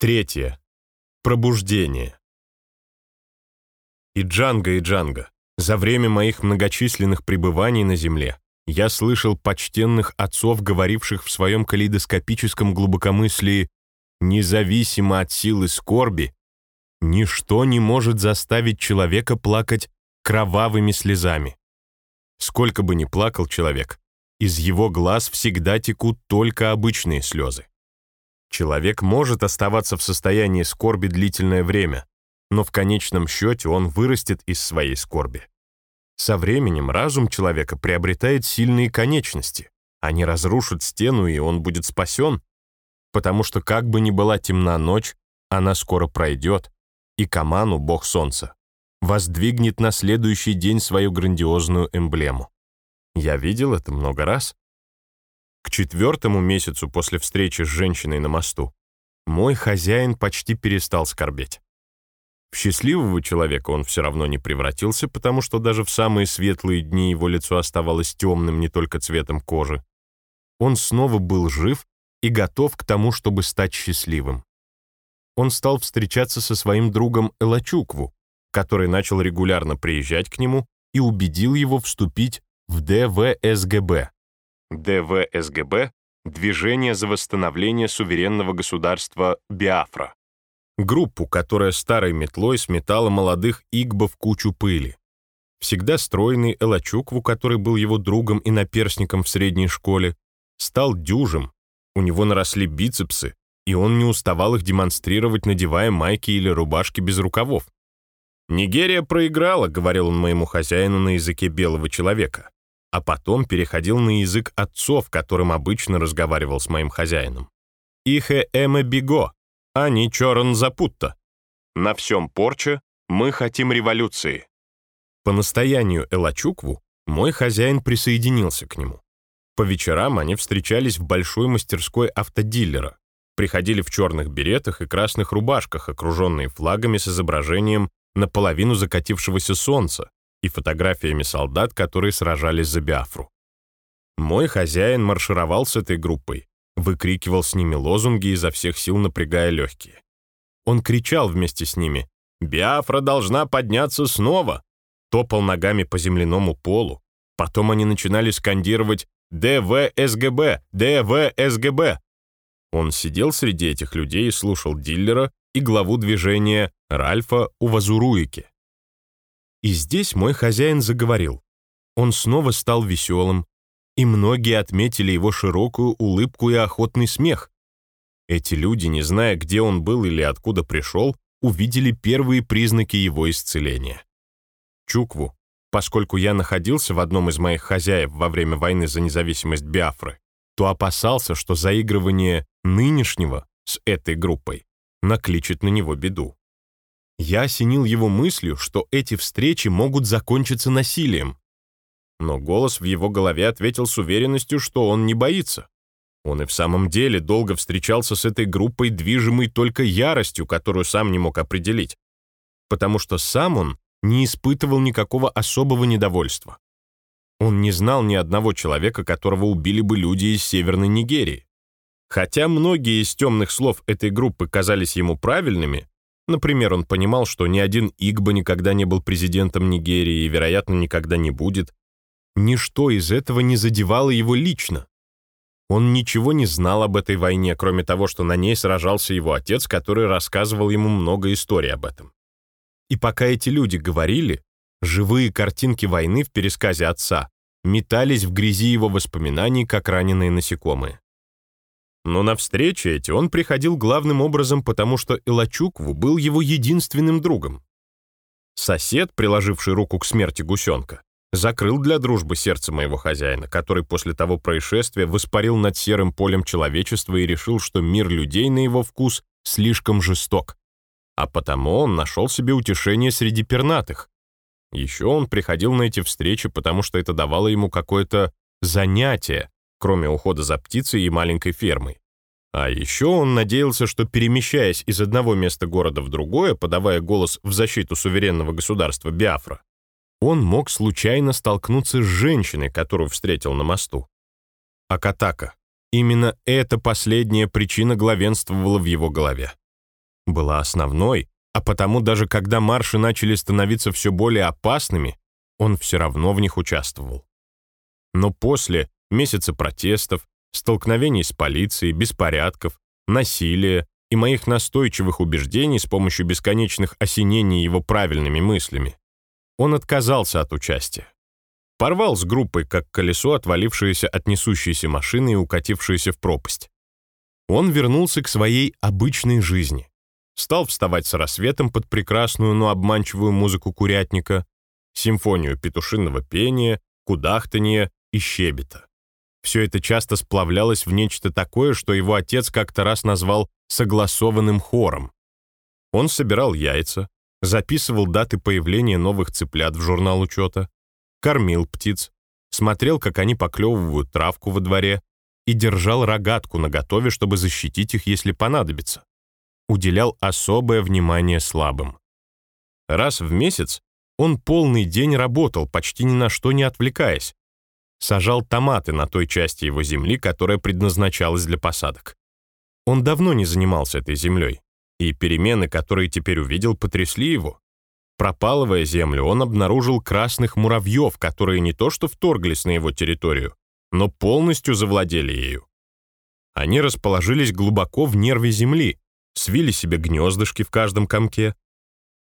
Третье. Пробуждение. И Джанго, и Джанго, за время моих многочисленных пребываний на Земле я слышал почтенных отцов, говоривших в своем калейдоскопическом глубокомыслии «независимо от силы скорби, ничто не может заставить человека плакать кровавыми слезами. Сколько бы ни плакал человек, из его глаз всегда текут только обычные слезы. Человек может оставаться в состоянии скорби длительное время, но в конечном счете он вырастет из своей скорби. Со временем разум человека приобретает сильные конечности. Они разрушат стену, и он будет спасен, потому что как бы ни была темна ночь, она скоро пройдет, и Каману, бог солнца, воздвигнет на следующий день свою грандиозную эмблему. Я видел это много раз. К четвертому месяцу после встречи с женщиной на мосту мой хозяин почти перестал скорбеть. В счастливого человека он все равно не превратился, потому что даже в самые светлые дни его лицо оставалось темным не только цветом кожи. Он снова был жив и готов к тому, чтобы стать счастливым. Он стал встречаться со своим другом Элачукву, который начал регулярно приезжать к нему и убедил его вступить в ДВСГБ. ДВСГБ — Движение за восстановление суверенного государства Биафра. Группу, которая старой метлой сметала молодых игбо в кучу пыли. Всегда стройный Элачукву, который был его другом и наперсником в средней школе, стал дюжем, у него наросли бицепсы, и он не уставал их демонстрировать, надевая майки или рубашки без рукавов. «Нигерия проиграла», — говорил он моему хозяину на языке белого человека а потом переходил на язык отцов, которым обычно разговаривал с моим хозяином. «Ихе эме биго, а не чорн запутта. На всем порче мы хотим революции». По настоянию Элачукву мой хозяин присоединился к нему. По вечерам они встречались в большой мастерской автодиллера, приходили в черных беретах и красных рубашках, окруженные флагами с изображением наполовину закатившегося солнца, и фотографиями солдат, которые сражались за Биафру. Мой хозяин маршировал с этой группой, выкрикивал с ними лозунги изо всех сил напрягая легкие. Он кричал вместе с ними «Биафра должна подняться снова!» топал ногами по земляному полу. Потом они начинали скандировать «ДВСГБ! ДВСГБ!». Он сидел среди этих людей и слушал диллера и главу движения Ральфа Увазуруики. И здесь мой хозяин заговорил. Он снова стал веселым, и многие отметили его широкую улыбку и охотный смех. Эти люди, не зная, где он был или откуда пришел, увидели первые признаки его исцеления. Чукву, поскольку я находился в одном из моих хозяев во время войны за независимость Биафры, то опасался, что заигрывание нынешнего с этой группой накличет на него беду. Я осенил его мыслью, что эти встречи могут закончиться насилием. Но голос в его голове ответил с уверенностью, что он не боится. Он и в самом деле долго встречался с этой группой, движимой только яростью, которую сам не мог определить. Потому что сам он не испытывал никакого особого недовольства. Он не знал ни одного человека, которого убили бы люди из Северной Нигерии. Хотя многие из темных слов этой группы казались ему правильными, Например, он понимал, что ни один Игбо никогда не был президентом Нигерии и, вероятно, никогда не будет. Ничто из этого не задевало его лично. Он ничего не знал об этой войне, кроме того, что на ней сражался его отец, который рассказывал ему много историй об этом. И пока эти люди говорили, живые картинки войны в пересказе отца метались в грязи его воспоминаний, как раненые насекомые. Но на встречи эти он приходил главным образом, потому что Илачукву был его единственным другом. Сосед, приложивший руку к смерти гусенка, закрыл для дружбы сердце моего хозяина, который после того происшествия воспарил над серым полем человечества и решил, что мир людей на его вкус слишком жесток. А потому он нашел себе утешение среди пернатых. Еще он приходил на эти встречи, потому что это давало ему какое-то занятие, кроме ухода за птицей и маленькой фермой. А еще он надеялся, что перемещаясь из одного места города в другое, подавая голос в защиту суверенного государства Биафра, он мог случайно столкнуться с женщиной, которую встретил на мосту. Акатака. Именно эта последняя причина главенствовала в его голове. была основной, а потому даже когда марши начали становиться все более опасными, он все равно в них участвовал. Но после месяца протестов, столкновений с полицией, беспорядков, насилия и моих настойчивых убеждений с помощью бесконечных осенений его правильными мыслями, он отказался от участия. Порвал с группой, как колесо, отвалившееся от несущейся машины и укатившееся в пропасть. Он вернулся к своей обычной жизни. Стал вставать с рассветом под прекрасную, но обманчивую музыку курятника, симфонию петушиного пения, кудахтания и щебета. Все это часто сплавлялось в нечто такое, что его отец как-то раз назвал согласованным хором. Он собирал яйца, записывал даты появления новых цыплят в журнал учета, кормил птиц, смотрел, как они поклевывают травку во дворе и держал рогатку наготове, чтобы защитить их, если понадобится. Уделял особое внимание слабым. Раз в месяц он полный день работал, почти ни на что не отвлекаясь. Сажал томаты на той части его земли, которая предназначалась для посадок. Он давно не занимался этой землей, и перемены, которые теперь увидел, потрясли его. Пропалывая землю, он обнаружил красных муравьев, которые не то что вторглись на его территорию, но полностью завладели ею. Они расположились глубоко в нерве земли, свили себе гнездышки в каждом комке,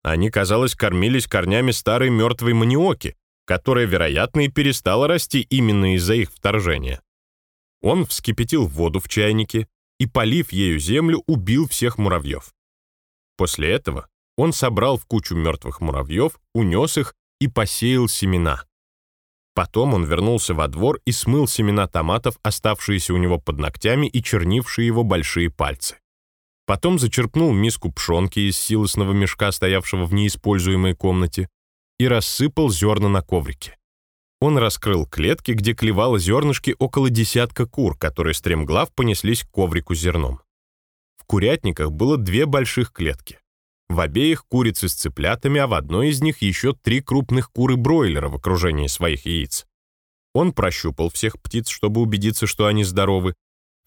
они, казалось, кормились корнями старой мертвой маниоки, которая, вероятно, и перестала расти именно из-за их вторжения. Он вскипятил воду в чайнике и, полив ею землю, убил всех муравьев. После этого он собрал в кучу мертвых муравьев, унес их и посеял семена. Потом он вернулся во двор и смыл семена томатов, оставшиеся у него под ногтями и чернившие его большие пальцы. Потом зачерпнул миску пшенки из силосного мешка, стоявшего в неиспользуемой комнате, и рассыпал зерна на коврике. Он раскрыл клетки, где клевало зернышки около десятка кур, которые стремглав понеслись к коврику зерном. В курятниках было две больших клетки. В обеих курицы с цыплятами, а в одной из них еще три крупных куры-бройлера в окружении своих яиц. Он прощупал всех птиц, чтобы убедиться, что они здоровы,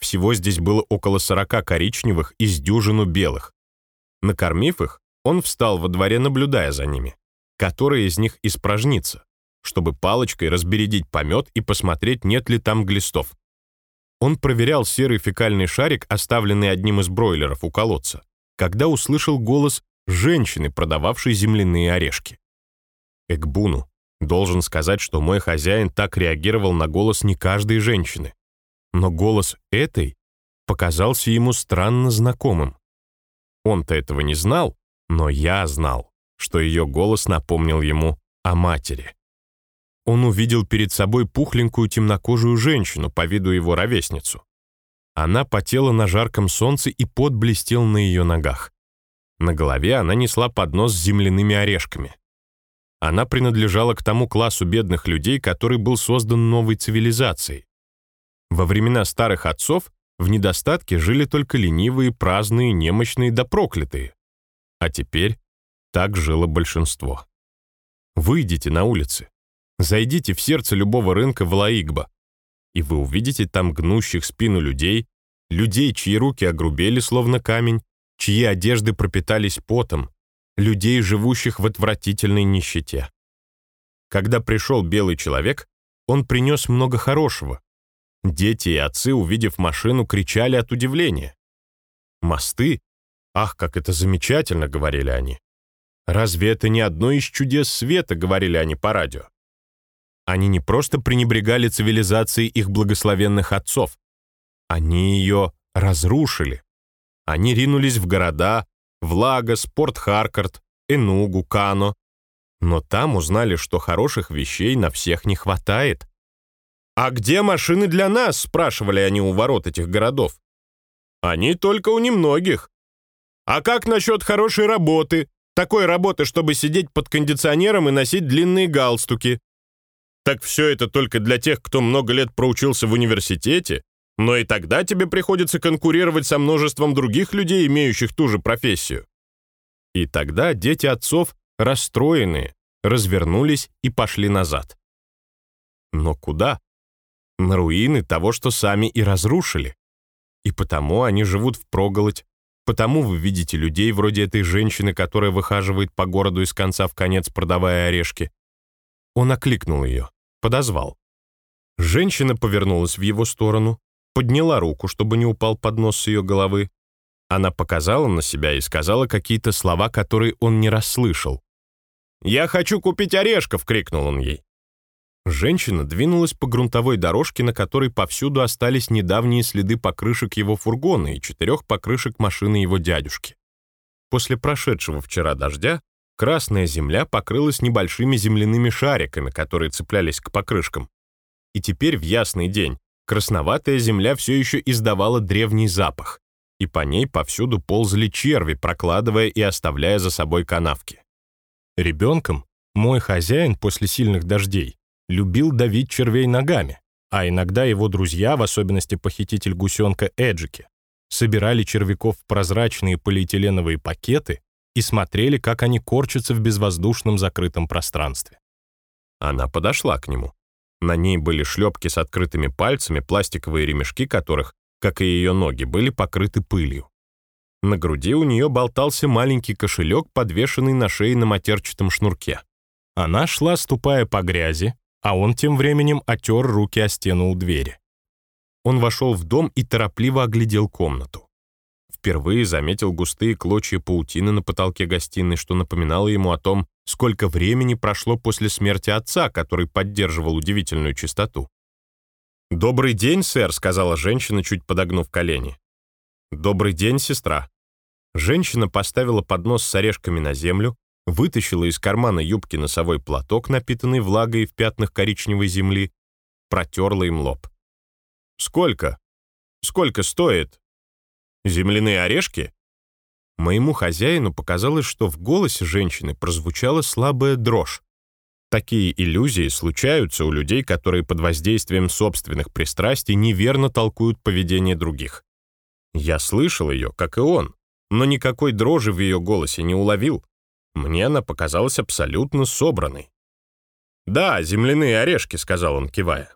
всего здесь было около сорока коричневых и с дюжину белых. Накормив их, он встал во дворе, наблюдая за ними. Которая из них испражнится, чтобы палочкой разбередить помет и посмотреть, нет ли там глистов. Он проверял серый фекальный шарик, оставленный одним из бройлеров у колодца, когда услышал голос женщины, продававшей земляные орешки. Экбуну, должен сказать, что мой хозяин так реагировал на голос не каждой женщины но голос этой показался ему странно знакомым. Он-то этого не знал, но я знал, что ее голос напомнил ему о матери. Он увидел перед собой пухленькую темнокожую женщину, по виду его ровесницу. Она потела на жарком солнце, и пот блестел на ее ногах. На голове она несла поднос с земляными орешками. Она принадлежала к тому классу бедных людей, который был создан новой цивилизацией. Во времена старых отцов в недостатке жили только ленивые, праздные, немощные да проклятые. А теперь так жило большинство. Выйдите на улицы, зайдите в сердце любого рынка в Лаигба, и вы увидите там гнущих спину людей, людей, чьи руки огрубели, словно камень, чьи одежды пропитались потом, людей, живущих в отвратительной нищете. Когда пришел белый человек, он принес много хорошего, Дети и отцы, увидев машину, кричали от удивления. «Мосты? Ах, как это замечательно!» — говорили они. «Разве это не одно из чудес света?» — говорили они по радио. Они не просто пренебрегали цивилизацией их благословенных отцов. Они ее разрушили. Они ринулись в города, в Лагос, Порт-Харкарт, Энугу, Кано. Но там узнали, что хороших вещей на всех не хватает. «А где машины для нас?» — спрашивали они у ворот этих городов. «Они только у немногих». «А как насчет хорошей работы? Такой работы, чтобы сидеть под кондиционером и носить длинные галстуки?» «Так все это только для тех, кто много лет проучился в университете, но и тогда тебе приходится конкурировать со множеством других людей, имеющих ту же профессию». И тогда дети отцов, расстроенные, развернулись и пошли назад. Но куда? на руины того, что сами и разрушили. И потому они живут впроголодь, Потому вы видите людей вроде этой женщины, которая выхаживает по городу из конца в конец, продавая орешки. Он окликнул ее, подозвал. Женщина повернулась в его сторону, подняла руку, чтобы не упал поднос с ее головы. Она показала на себя и сказала какие-то слова, которые он не расслышал. «Я хочу купить орешков!» — крикнул он ей. Женщина двинулась по грунтовой дорожке, на которой повсюду остались недавние следы покрышек его фургона и четырех покрышек машины его дядюшки. После прошедшего вчера дождя красная земля покрылась небольшими земляными шариками, которые цеплялись к покрышкам. И теперь в ясный день красноватая земля все еще издавала древний запах, и по ней повсюду ползали черви, прокладывая и оставляя за собой канавки. Ребенком мой хозяин после сильных дождей любил давить червей ногами, а иногда его друзья, в особенности похититель гусенка Эджики, собирали червяков в прозрачные полиэтиленовые пакеты и смотрели, как они корчатся в безвоздушном закрытом пространстве. Она подошла к нему. На ней были шлепки с открытыми пальцами, пластиковые ремешки которых, как и ее ноги, были покрыты пылью. На груди у нее болтался маленький кошелек, подвешенный на шее на матерчатом шнурке. Она шла, ступая по грязи, а он тем временем отер руки о стену у двери. Он вошел в дом и торопливо оглядел комнату. Впервые заметил густые клочья паутины на потолке гостиной, что напоминало ему о том, сколько времени прошло после смерти отца, который поддерживал удивительную чистоту. «Добрый день, сэр», — сказала женщина, чуть подогнув колени. «Добрый день, сестра». Женщина поставила поднос с орешками на землю, вытащила из кармана юбки носовой платок, напитанный влагой в пятнах коричневой земли, протерла им лоб. «Сколько? Сколько стоит? Земляные орешки?» Моему хозяину показалось, что в голосе женщины прозвучала слабая дрожь. Такие иллюзии случаются у людей, которые под воздействием собственных пристрастий неверно толкуют поведение других. Я слышал ее, как и он, но никакой дрожи в ее голосе не уловил. Мне она показалась абсолютно собранной. «Да, земляные орешки», — сказал он, кивая.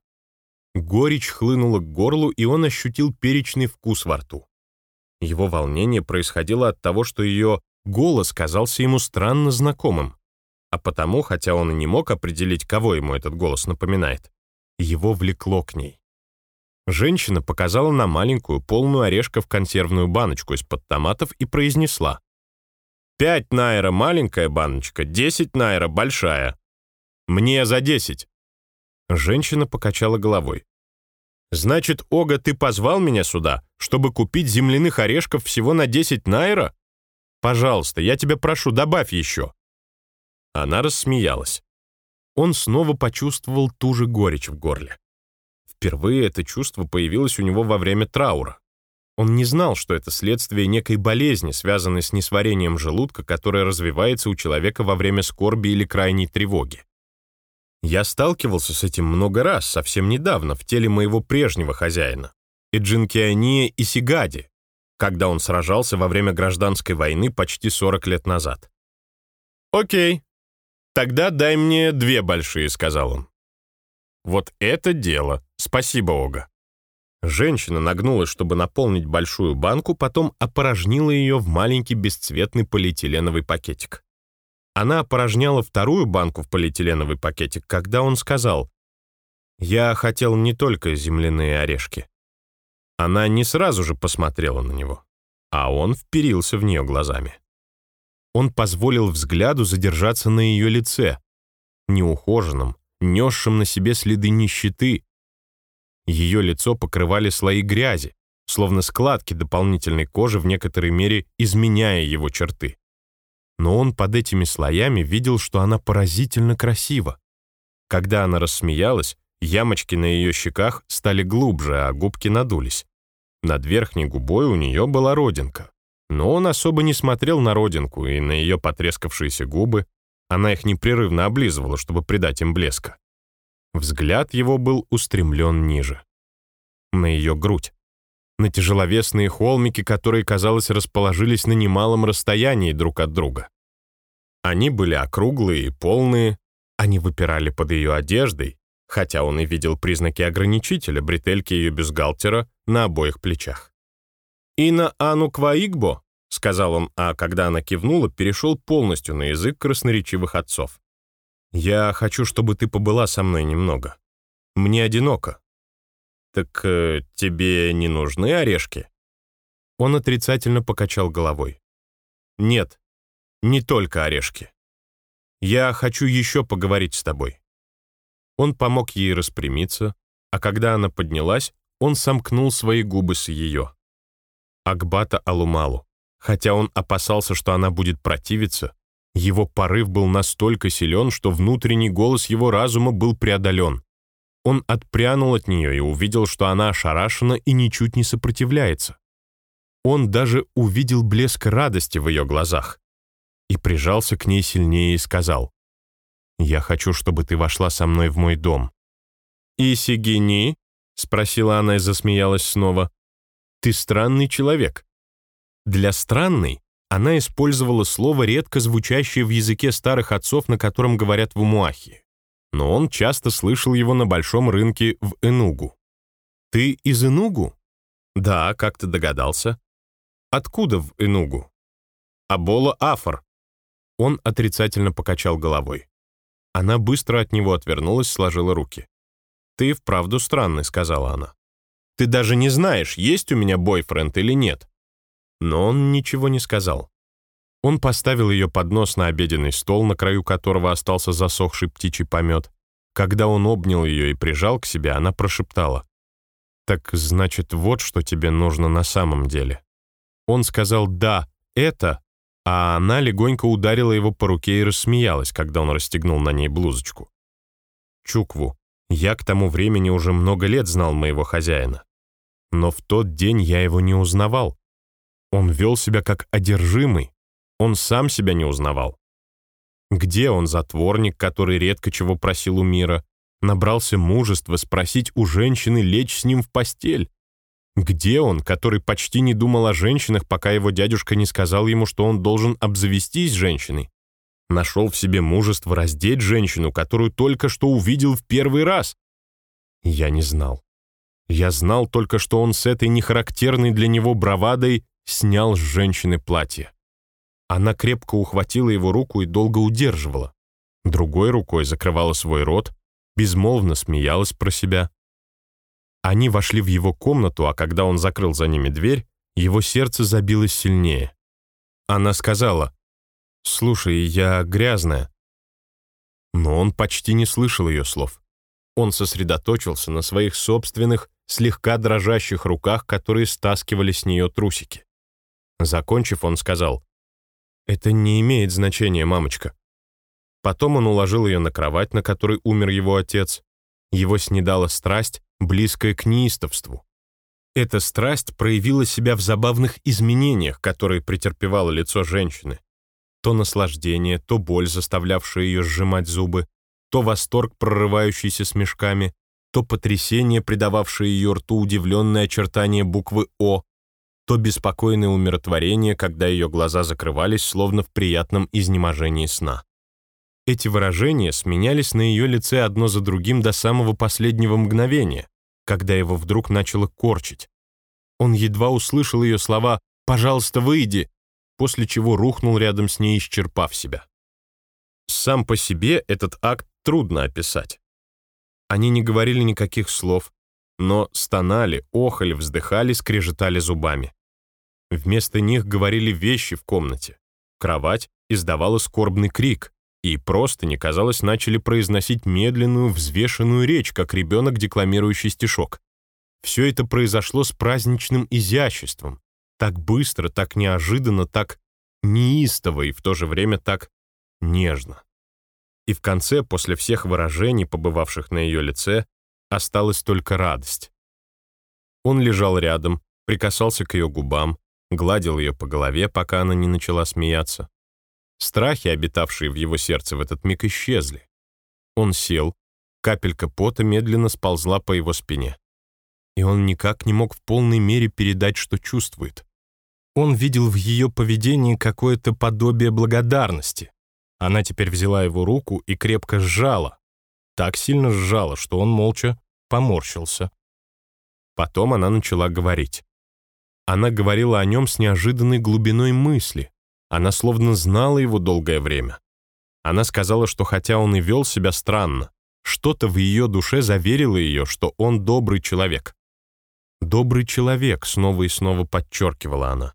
Горечь хлынула к горлу, и он ощутил перечный вкус во рту. Его волнение происходило от того, что ее голос казался ему странно знакомым. А потому, хотя он и не мог определить, кого ему этот голос напоминает, его влекло к ней. Женщина показала на маленькую, полную орешков консервную баночку из-под томатов и произнесла. Пять найра маленькая баночка, десять найра большая. Мне за десять. Женщина покачала головой. Значит, Ога, ты позвал меня сюда, чтобы купить земляных орешков всего на десять найра? Пожалуйста, я тебя прошу, добавь еще. Она рассмеялась. Он снова почувствовал ту же горечь в горле. Впервые это чувство появилось у него во время траура. Он не знал, что это следствие некой болезни, связанной с несварением желудка, которая развивается у человека во время скорби или крайней тревоги. Я сталкивался с этим много раз, совсем недавно, в теле моего прежнего хозяина, Эджинкиания и Сигади, когда он сражался во время гражданской войны почти 40 лет назад. «Окей, тогда дай мне две большие», — сказал он. «Вот это дело. Спасибо, Ога». Женщина нагнулась, чтобы наполнить большую банку, потом опорожнила ее в маленький бесцветный полиэтиленовый пакетик. Она опорожняла вторую банку в полиэтиленовый пакетик, когда он сказал, «Я хотел не только земляные орешки». Она не сразу же посмотрела на него, а он вперился в нее глазами. Он позволил взгляду задержаться на ее лице, неухоженном, несшем на себе следы нищеты, ее лицо покрывали слои грязи, словно складки дополнительной кожи в некоторой мере изменяя его черты. Но он под этими слоями видел, что она поразительно красива. Когда она рассмеялась, ямочки на ее щеках стали глубже, а губки надулись. Над верхней губой у нее была родинка. Но он особо не смотрел на родинку и на ее потрескавшиеся губы. Она их непрерывно облизывала, чтобы придать им блеска. Взгляд его был устремлен ниже. На ее грудь. На тяжеловесные холмики, которые, казалось, расположились на немалом расстоянии друг от друга. Они были округлые и полные, они выпирали под ее одеждой, хотя он и видел признаки ограничителя, бретельки ее бюстгальтера на обоих плечах. И на Ану Кваигбо — сказал он, а когда она кивнула, перешел полностью на язык красноречивых отцов. «Я хочу, чтобы ты побыла со мной немного. Мне одиноко». «Так э, тебе не нужны орешки?» Он отрицательно покачал головой. «Нет, не только орешки. Я хочу еще поговорить с тобой». Он помог ей распрямиться, а когда она поднялась, он сомкнул свои губы с ее. Акбата Алумалу. Хотя он опасался, что она будет противиться, его порыв был настолько силен, что внутренний голос его разума был преодолен. Он отпрянул от нее и увидел, что она ошарашена и ничуть не сопротивляется. Он даже увидел блеск радости в ее глазах и прижался к ней сильнее и сказал, «Я хочу, чтобы ты вошла со мной в мой дом». «Исигини?» — спросила она и засмеялась снова. «Ты странный человек». Для «странный» она использовала слово, редко звучащее в языке старых отцов, на котором говорят в Умуахе. Но он часто слышал его на большом рынке в Энугу. «Ты из Энугу?» «Да, как ты догадался». «Откуда в Энугу?» «Абола Афор». Он отрицательно покачал головой. Она быстро от него отвернулась, сложила руки. «Ты вправду странный», — сказала она. «Ты даже не знаешь, есть у меня бойфренд или нет». Но он ничего не сказал. Он поставил ее поднос на обеденный стол, на краю которого остался засохший птичий помет. Когда он обнял ее и прижал к себе, она прошептала. «Так значит, вот что тебе нужно на самом деле». Он сказал «да, это», а она легонько ударила его по руке и рассмеялась, когда он расстегнул на ней блузочку. Чукву, я к тому времени уже много лет знал моего хозяина. Но в тот день я его не узнавал. Он вел себя как одержимый. Он сам себя не узнавал. Где он, затворник, который редко чего просил у мира, набрался мужества спросить у женщины лечь с ним в постель? Где он, который почти не думал о женщинах, пока его дядюшка не сказал ему, что он должен обзавестись женщиной? Нашел в себе мужество раздеть женщину, которую только что увидел в первый раз? Я не знал. Я знал только, что он с этой нехарактерной для него бравадой снял с женщины платье. Она крепко ухватила его руку и долго удерживала. Другой рукой закрывала свой рот, безмолвно смеялась про себя. Они вошли в его комнату, а когда он закрыл за ними дверь, его сердце забилось сильнее. Она сказала, «Слушай, я грязная». Но он почти не слышал ее слов. Он сосредоточился на своих собственных, слегка дрожащих руках, которые стаскивали с нее трусики. Закончив, он сказал, «Это не имеет значения, мамочка». Потом он уложил ее на кровать, на которой умер его отец. Его снедала страсть, близкое к неистовству. Эта страсть проявила себя в забавных изменениях, которые претерпевало лицо женщины. То наслаждение, то боль, заставлявшая ее сжимать зубы, то восторг, прорывающийся смешками, то потрясение, придававшее ее рту удивленное очертание буквы «О», то беспокойное умиротворение, когда ее глаза закрывались, словно в приятном изнеможении сна. Эти выражения сменялись на ее лице одно за другим до самого последнего мгновения, когда его вдруг начало корчить. Он едва услышал ее слова «Пожалуйста, выйди», после чего рухнул рядом с ней, исчерпав себя. Сам по себе этот акт трудно описать. Они не говорили никаких слов, но стонали, охали, вздыхали, скрежетали зубами. Вместо них говорили вещи в комнате. Кровать издавала скорбный крик и просто не казалось, начали произносить медленную, взвешенную речь, как ребенок, декламирующий стишок. Все это произошло с праздничным изяществом, так быстро, так неожиданно, так неистово и в то же время так нежно. И в конце, после всех выражений, побывавших на ее лице, осталась только радость. Он лежал рядом, прикасался к ее губам, гладил ее по голове, пока она не начала смеяться. Страхи, обитавшие в его сердце в этот миг, исчезли. Он сел, капелька пота медленно сползла по его спине. И он никак не мог в полной мере передать, что чувствует. Он видел в ее поведении какое-то подобие благодарности. Она теперь взяла его руку и крепко сжала. Так сильно сжала, что он молча поморщился. Потом она начала говорить. Она говорила о нем с неожиданной глубиной мысли. Она словно знала его долгое время. Она сказала, что хотя он и вел себя странно, что-то в ее душе заверило ее, что он добрый человек. «Добрый человек», — снова и снова подчеркивала она.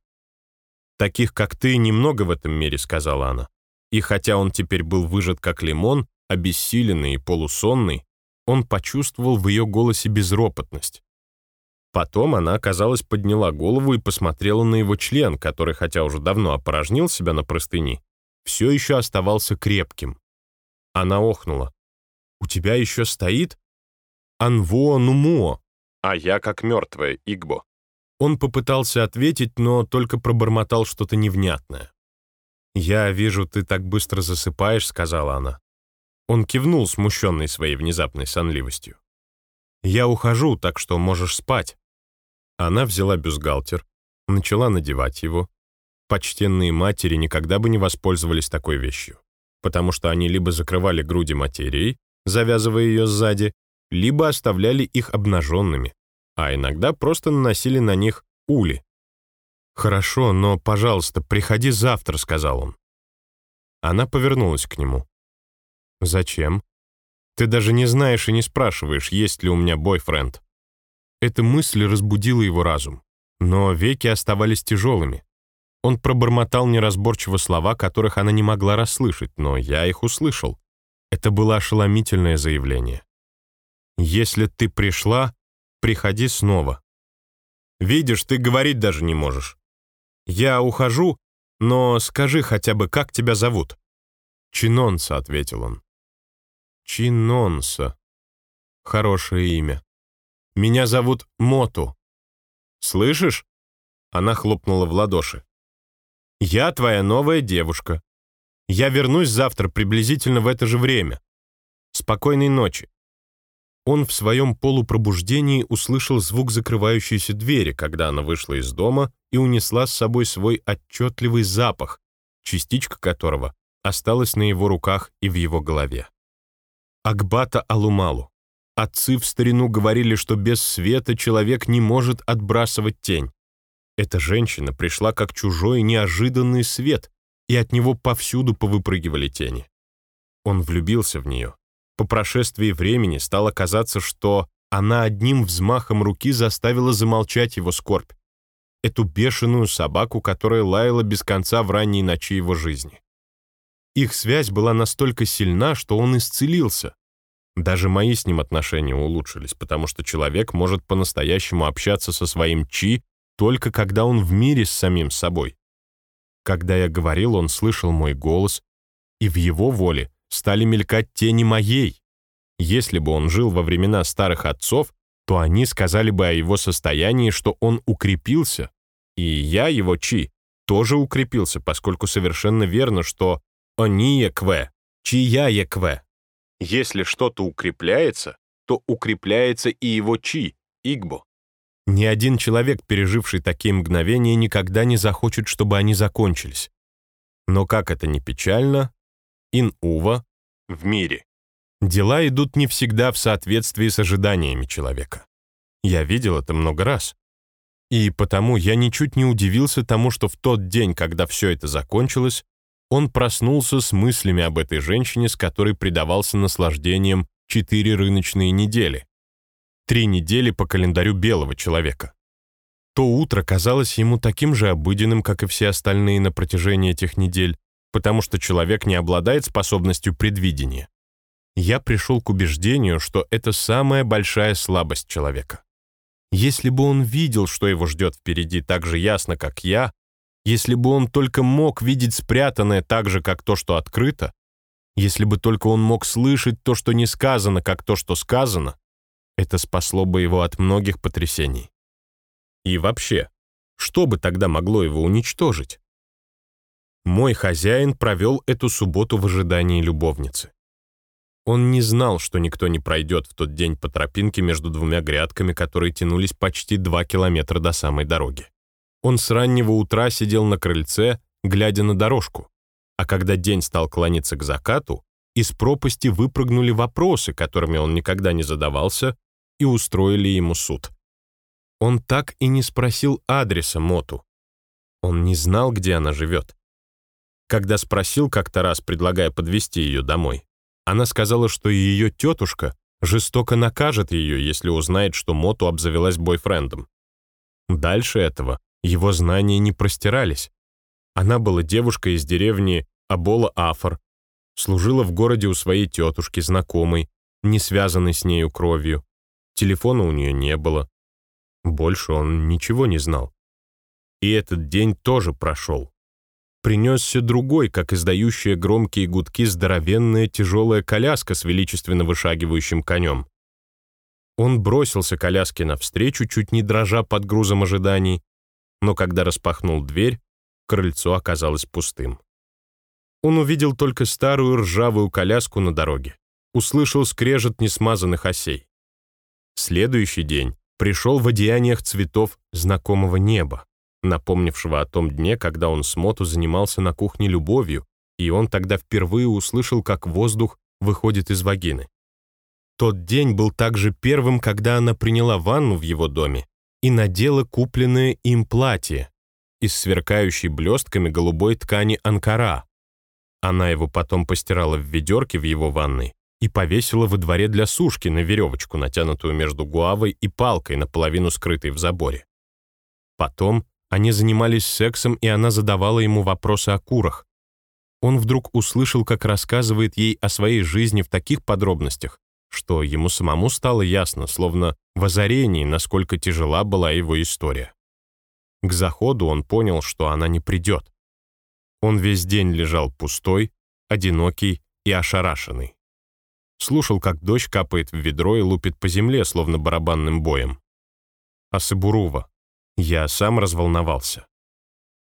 «Таких, как ты, немного в этом мире», — сказала она. И хотя он теперь был выжат как лимон, обессиленный и полусонный, он почувствовал в ее голосе безропотность. Потом она, казалось, подняла голову и посмотрела на его член, который, хотя уже давно опорожнил себя на простыни, все еще оставался крепким. Она охнула. «У тебя еще стоит?» «Анво нумо», а я как мертвая, Игбо. Он попытался ответить, но только пробормотал что-то невнятное. «Я вижу, ты так быстро засыпаешь», — сказала она. Он кивнул, смущенный своей внезапной сонливостью. «Я ухожу, так что можешь спать». Она взяла бюстгальтер, начала надевать его. Почтенные матери никогда бы не воспользовались такой вещью, потому что они либо закрывали груди материей, завязывая ее сзади, либо оставляли их обнаженными, а иногда просто наносили на них ули. «Хорошо, но, пожалуйста, приходи завтра», — сказал он. Она повернулась к нему. «Зачем? Ты даже не знаешь и не спрашиваешь, есть ли у меня бойфренд». Эта мысль разбудила его разум, но веки оставались тяжелыми. Он пробормотал неразборчиво слова, которых она не могла расслышать, но я их услышал. Это было ошеломительное заявление. «Если ты пришла, приходи снова». «Видишь, ты говорить даже не можешь». «Я ухожу, но скажи хотя бы, как тебя зовут?» «Чинонса», — ответил он. «Чинонса. Хорошее имя. Меня зовут Моту. Слышишь?» Она хлопнула в ладоши. «Я твоя новая девушка. Я вернусь завтра приблизительно в это же время. Спокойной ночи». Он в своем полупробуждении услышал звук закрывающейся двери, когда она вышла из дома и унесла с собой свой отчетливый запах, частичка которого осталась на его руках и в его голове. Акбата Алумалу. Отцы в старину говорили, что без света человек не может отбрасывать тень. Эта женщина пришла как чужой неожиданный свет, и от него повсюду повыпрыгивали тени. Он влюбился в нее. По прошествии времени стало казаться, что она одним взмахом руки заставила замолчать его скорбь. Эту бешеную собаку, которая лаяла без конца в ранней ночи его жизни. Их связь была настолько сильна, что он исцелился. Даже мои с ним отношения улучшились, потому что человек может по-настоящему общаться со своим Чи только когда он в мире с самим собой. Когда я говорил, он слышал мой голос, и в его воле стали мелькать тени моей. Если бы он жил во времена старых отцов, то они сказали бы о его состоянии, что он укрепился, и я, его Чи, тоже укрепился, поскольку совершенно верно, что «ония кве», «чия кве». Если что-то укрепляется, то укрепляется и его Чи, Игбо. Ни один человек, переживший такие мгновения, никогда не захочет, чтобы они закончились. Но как это ни печально, ин-ува в мире. Дела идут не всегда в соответствии с ожиданиями человека. Я видел это много раз. И потому я ничуть не удивился тому, что в тот день, когда все это закончилось, он проснулся с мыслями об этой женщине, с которой предавался наслаждением четыре рыночные недели. Три недели по календарю белого человека. То утро казалось ему таким же обыденным, как и все остальные на протяжении этих недель, потому что человек не обладает способностью предвидения. Я пришел к убеждению, что это самая большая слабость человека. Если бы он видел, что его ждет впереди так же ясно, как я, если бы он только мог видеть спрятанное так же, как то, что открыто, если бы только он мог слышать то, что не сказано, как то, что сказано, это спасло бы его от многих потрясений. И вообще, что бы тогда могло его уничтожить? Мой хозяин провел эту субботу в ожидании любовницы. Он не знал, что никто не пройдет в тот день по тропинке между двумя грядками, которые тянулись почти два километра до самой дороги. Он с раннего утра сидел на крыльце, глядя на дорожку, а когда день стал клониться к закату, из пропасти выпрыгнули вопросы, которыми он никогда не задавался, и устроили ему суд. Он так и не спросил адреса Моту. Он не знал, где она живет. Когда спросил как-то раз, предлагая подвести ее домой, она сказала, что ее тетушка жестоко накажет ее, если узнает, что Моту обзавелась бойфрендом. Дальше этого его знания не простирались. Она была девушкой из деревни Абола-Афор, служила в городе у своей тетушки, знакомой, не связанной с нею кровью. Телефона у нее не было. Больше он ничего не знал. И этот день тоже прошел. Принесся другой, как издающая громкие гудки, здоровенная тяжелая коляска с величественно вышагивающим конем. Он бросился коляске навстречу, чуть не дрожа под грузом ожиданий, но когда распахнул дверь, крыльцо оказалось пустым. Он увидел только старую ржавую коляску на дороге, услышал скрежет несмазанных осей. Следующий день пришел в одеяниях цветов знакомого неба, напомнившего о том дне, когда он с Моту занимался на кухне любовью, и он тогда впервые услышал, как воздух выходит из вагины. Тот день был также первым, когда она приняла ванну в его доме и надела купленное им платье из сверкающей блестками голубой ткани анкара. Она его потом постирала в ведерке в его ванной и повесила во дворе для сушки на веревочку, натянутую между гуавой и палкой, наполовину скрытой в заборе. Потом они занимались сексом, и она задавала ему вопросы о курах. Он вдруг услышал, как рассказывает ей о своей жизни в таких подробностях, что ему самому стало ясно, словно в озарении, насколько тяжела была его история. К заходу он понял, что она не придет. Он весь день лежал пустой, одинокий и ошарашенный слушал, как дождь капает в ведро и лупит по земле, словно барабанным боем. А Сабурува. Я сам разволновался.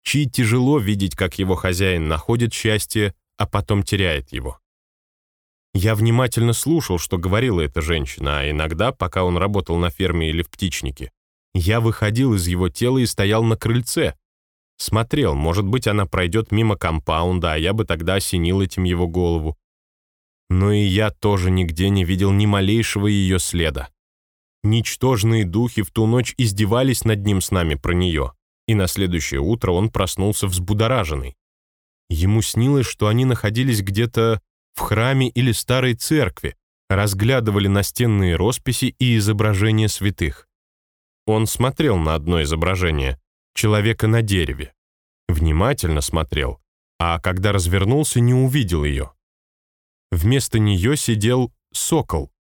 Чи тяжело видеть, как его хозяин находит счастье, а потом теряет его. Я внимательно слушал, что говорила эта женщина, а иногда, пока он работал на ферме или в птичнике, я выходил из его тела и стоял на крыльце. Смотрел, может быть, она пройдет мимо компаунда, а я бы тогда осенил этим его голову но и я тоже нигде не видел ни малейшего ее следа. Ничтожные духи в ту ночь издевались над ним с нами про нее, и на следующее утро он проснулся взбудораженный. Ему снилось, что они находились где-то в храме или старой церкви, разглядывали настенные росписи и изображения святых. Он смотрел на одно изображение — человека на дереве. Внимательно смотрел, а когда развернулся, не увидел ее. Вместо нее сидел сокол.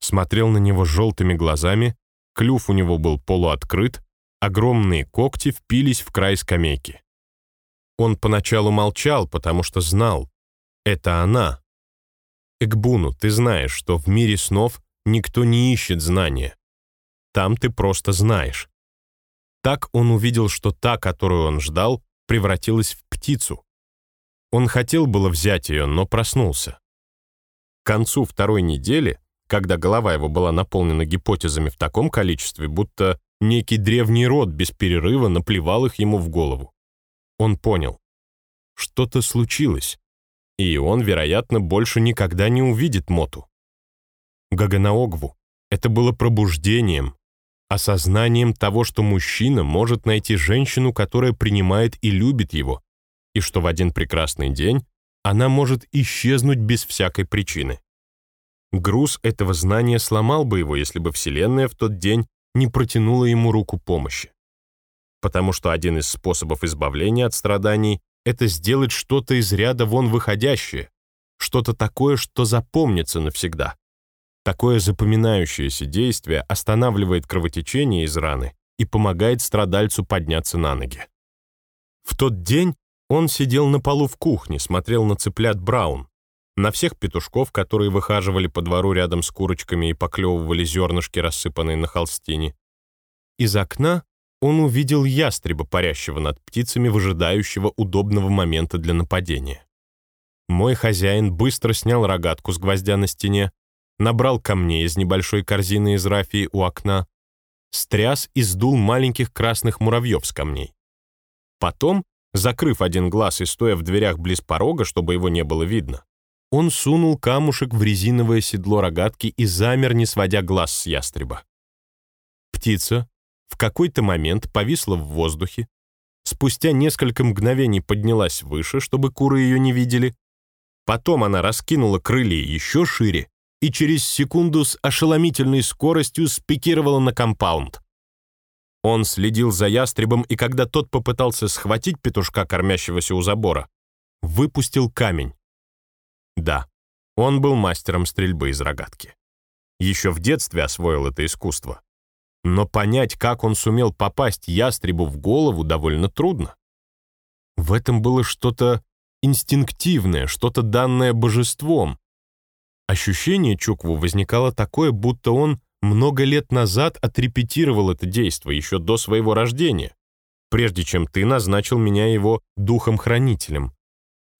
Смотрел на него желтыми глазами, клюв у него был полуоткрыт, огромные когти впились в край скамейки. Он поначалу молчал, потому что знал, это она. Экбуну, ты знаешь, что в мире снов никто не ищет знания. Там ты просто знаешь. Так он увидел, что та, которую он ждал, превратилась в птицу. Он хотел было взять ее, но проснулся. К концу второй недели, когда голова его была наполнена гипотезами в таком количестве, будто некий древний род без перерыва наплевал их ему в голову, он понял. Что-то случилось, и он, вероятно, больше никогда не увидит Моту. Гаганаогву это было пробуждением, осознанием того, что мужчина может найти женщину, которая принимает и любит его, и что в один прекрасный день она может исчезнуть без всякой причины. Груз этого знания сломал бы его, если бы Вселенная в тот день не протянула ему руку помощи. Потому что один из способов избавления от страданий — это сделать что-то из ряда вон выходящее, что-то такое, что запомнится навсегда. Такое запоминающееся действие останавливает кровотечение из раны и помогает страдальцу подняться на ноги. В тот день он сидел на полу в кухне, смотрел на цыплят Браун, на всех петушков, которые выхаживали по двору рядом с курочками и поклевывали зернышки, рассыпанные на холстине. Из окна он увидел ястреба, парящего над птицами, выжидающего удобного момента для нападения. Мой хозяин быстро снял рогатку с гвоздя на стене, набрал камней из небольшой корзины из рафии у окна, стряс и сдул маленьких красных муравьев с камней. Потом Закрыв один глаз и стоя в дверях близ порога, чтобы его не было видно, он сунул камушек в резиновое седло рогатки и замер, не сводя глаз с ястреба. Птица, в какой-то момент повисла в воздухе, спустя несколько мгновений поднялась выше, чтобы куры ее не видели, потом она раскинула крылья еще шире и через секунду с ошеломительной скоростью спикировала на компаунд. Он следил за ястребом, и когда тот попытался схватить петушка, кормящегося у забора, выпустил камень. Да, он был мастером стрельбы из рогатки. Еще в детстве освоил это искусство. Но понять, как он сумел попасть ястребу в голову, довольно трудно. В этом было что-то инстинктивное, что-то данное божеством. Ощущение Чукву возникало такое, будто он много лет назад отрепетировал это действо еще до своего рождения, прежде чем ты назначил меня его духом-хранителем.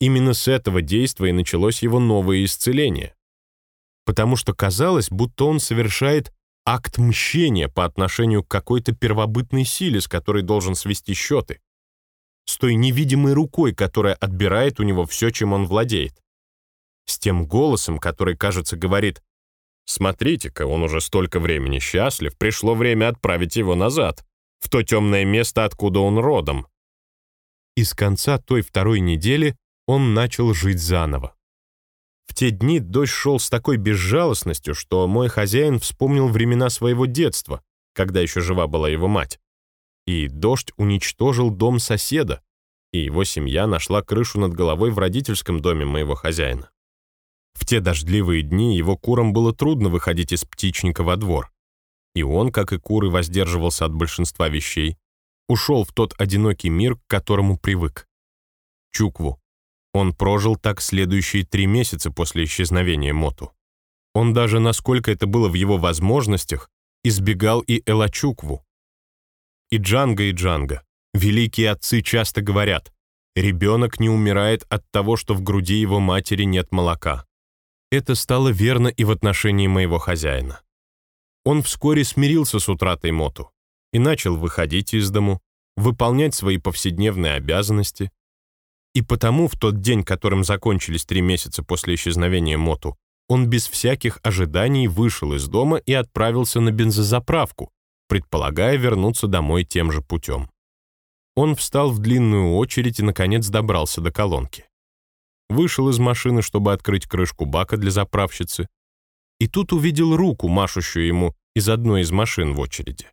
Именно с этого действа и началось его новое исцеление. Потому что казалось, будто он совершает акт мщения по отношению к какой-то первобытной силе, с которой должен свести счеты. С той невидимой рукой, которая отбирает у него все, чем он владеет. С тем голосом, который, кажется, говорит «Смотрите-ка, он уже столько времени счастлив, пришло время отправить его назад, в то темное место, откуда он родом». И с конца той второй недели он начал жить заново. В те дни дождь шел с такой безжалостностью, что мой хозяин вспомнил времена своего детства, когда еще жива была его мать. И дождь уничтожил дом соседа, и его семья нашла крышу над головой в родительском доме моего хозяина. В те дождливые дни его курам было трудно выходить из птичника во двор. И он, как и куры, воздерживался от большинства вещей, ушел в тот одинокий мир, к которому привык. Чукву, он прожил так следующие три месяца после исчезновения Моту. Он даже, насколько это было в его возможностях, избегал и Элачукву. И Джанга, и Джанга. Великие отцы часто говорят, ребенок не умирает от того, что в груди его матери нет молока. Это стало верно и в отношении моего хозяина. Он вскоре смирился с утратой Моту и начал выходить из дому, выполнять свои повседневные обязанности, и потому в тот день, которым закончились три месяца после исчезновения Моту, он без всяких ожиданий вышел из дома и отправился на бензозаправку, предполагая вернуться домой тем же путем. Он встал в длинную очередь и, наконец, добрался до колонки. Вышел из машины, чтобы открыть крышку бака для заправщицы, и тут увидел руку, машущую ему из одной из машин в очереди.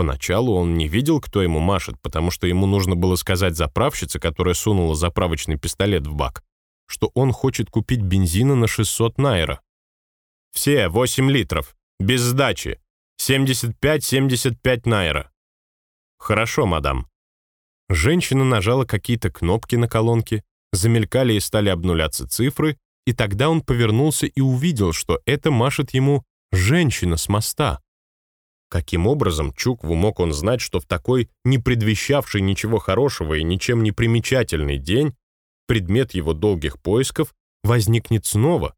Поначалу он не видел, кто ему машет, потому что ему нужно было сказать заправщице, которая сунула заправочный пистолет в бак, что он хочет купить бензина на 600 найра. «Все, 8 литров, без сдачи, 75-75 найра». «Хорошо, мадам». Женщина нажала какие-то кнопки на колонке, замелькали и стали обнуляться цифры, и тогда он повернулся и увидел, что это машет ему женщина с моста. Каким образом Чукву мог он знать, что в такой не предвещавший ничего хорошего и ничем не примечательный день предмет его долгих поисков возникнет снова,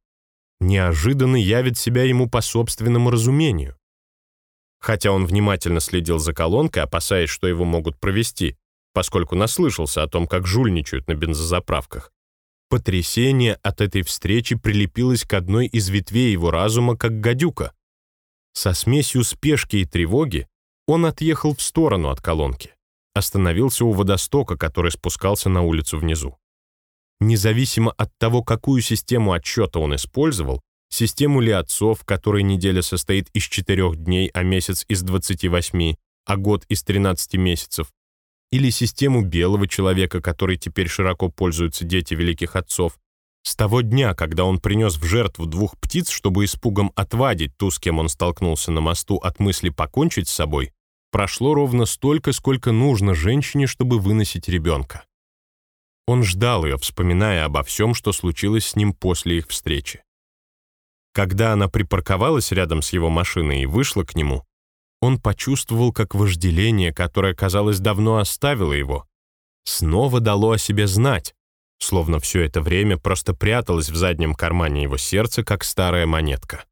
неожиданно явит себя ему по собственному разумению? Хотя он внимательно следил за колонкой, опасаясь, что его могут провести, поскольку наслышался о том, как жульничают на бензозаправках. Потрясение от этой встречи прилепилось к одной из ветвей его разума, как гадюка. Со смесью спешки и тревоги он отъехал в сторону от колонки, остановился у водостока, который спускался на улицу внизу. Независимо от того, какую систему отсчета он использовал, систему ли отцов, которой неделя состоит из четырех дней, а месяц из 28, а год из 13 месяцев, или систему белого человека, которой теперь широко пользуются дети великих отцов, с того дня, когда он принес в жертву двух птиц, чтобы испугом отвадить ту, с кем он столкнулся на мосту от мысли покончить с собой, прошло ровно столько, сколько нужно женщине, чтобы выносить ребенка. Он ждал ее, вспоминая обо всем, что случилось с ним после их встречи. Когда она припарковалась рядом с его машиной и вышла к нему, он почувствовал, как вожделение, которое, казалось, давно оставило его, снова дало о себе знать, словно все это время просто пряталась в заднем кармане его сердца, как старая монетка.